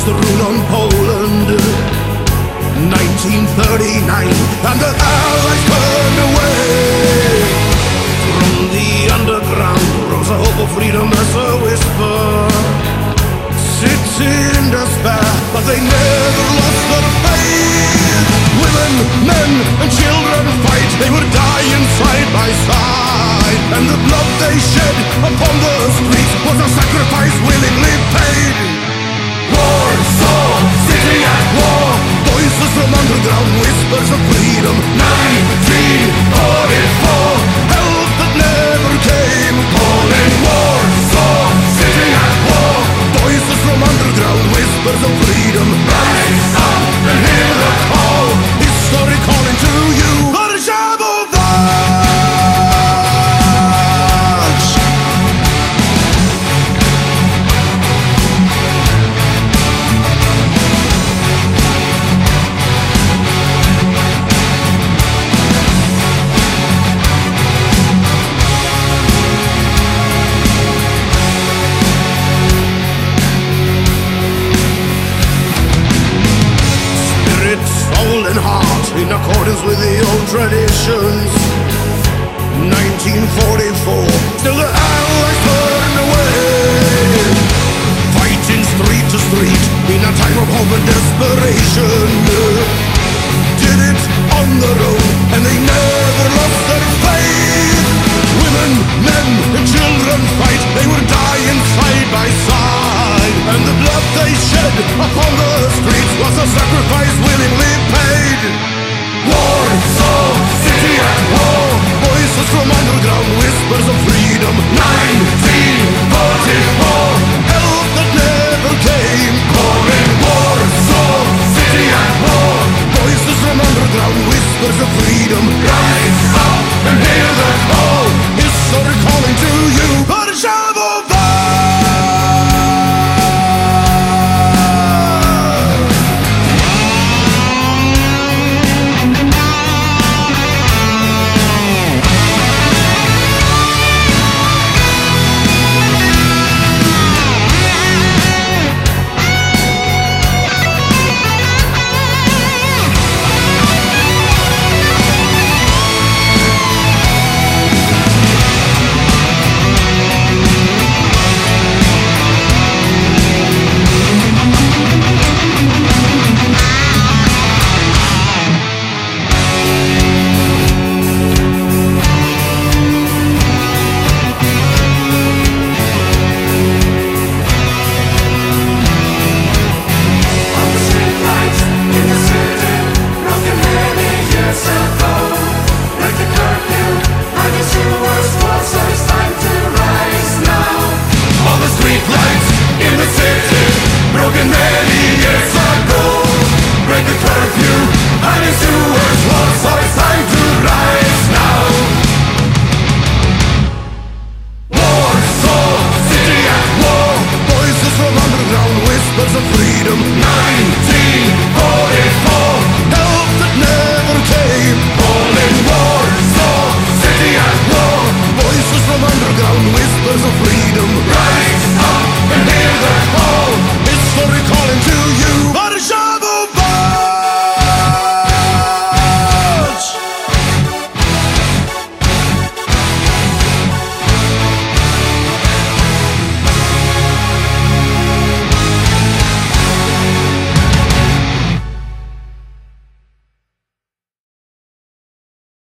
was the rule on Poland. 1939 And the Allies burned away. From the underground rose a hope of freedom as a whisper. Sits in despair But they never lost their faith. Women, men and children fight. They were dying side by side. And the blood they shed upon the streets Was a sacrifice willingly paid. Warsaw, city at war. Voices from underground, whispers of freedom. 1944. In accordance with the old traditions. 1944, still the Allies turned away. Fighting street to street in a time of hope and desperation. Did it on their own, and they never lost their faith. Women, men, and children fight, they were dying side by side. And the blood they shed upon the streets was a sacrifice willingly paid. from underground, whispers of freedom. Night.